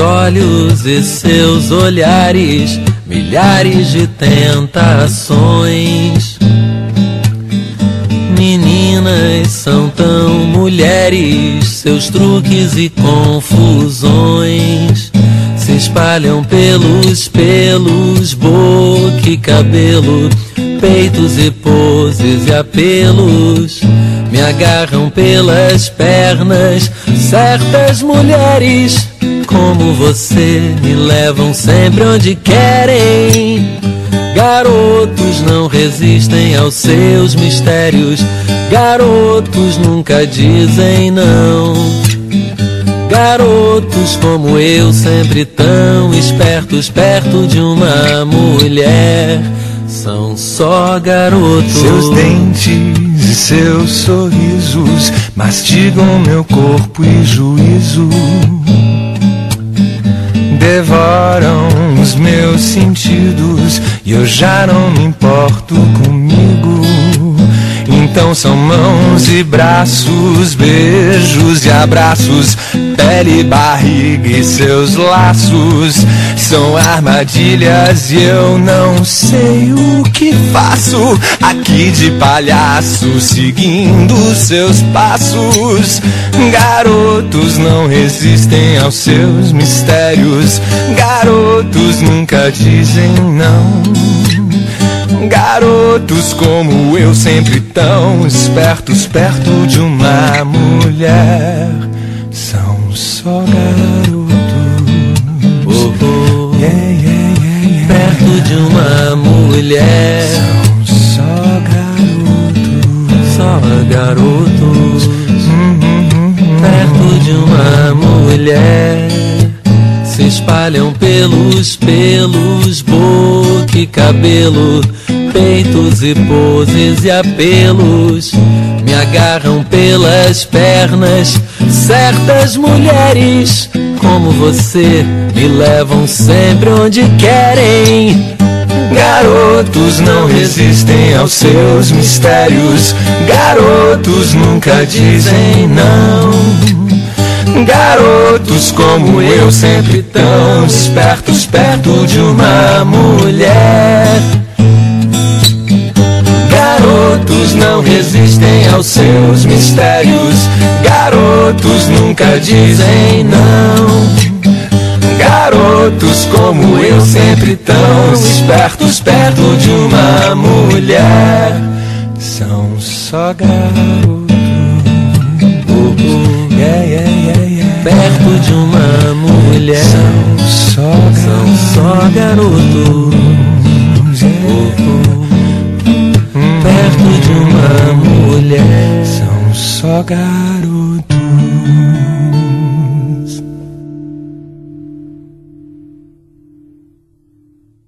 olhos e seus olhares, milhares de tentações. Meninas são tão mulheres, seus truques e confusões se espalham pelos pelos, boca e cabelo, peitos e poses e apelos. Me agarram pelas pernas, certas mulheres como você me levam sempre onde querem. Garotos não resistem aos seus mistérios, garotos nunca dizem não. Garotos como eu, sempre tão espertos, perto de uma mulher, são só garotos. Seus dentes seus sorrisos mastigam meu corpo e juízo. Devoram os meus sentidos e eu já não me importo comigo. Então são mãos e braços, beijos e abraços, pele, barriga e seus laços. São armadilhas e eu não sei o que faço aqui de palhaço, seguindo seus passos. Garotos não resistem aos seus mistérios, garotos nunca dizem não. Garotos como eu, sempre tão espertos perto de uma mulher, são só garotos. Mulher, São só garotos. só garotos. Perto de uma mulher, se espalham pelos pelos, boca e cabelo, peitos e poses e apelos. Me agarram pelas pernas, certas mulheres como você me levam sempre onde querem. Garotos não resistem aos seus mistérios. Garotos nunca dizem não. Garotos como eu, sempre tão espertos perto de uma mulher. Garotos não resistem aos seus mistérios. Garotos nunca dizem não. Como eu, sempre tão espertos perto de uma mulher. São só garotos. Yeah, yeah, yeah, yeah. Perto de uma mulher, São só são só garotos. Perto de uma mulher. São só garotos.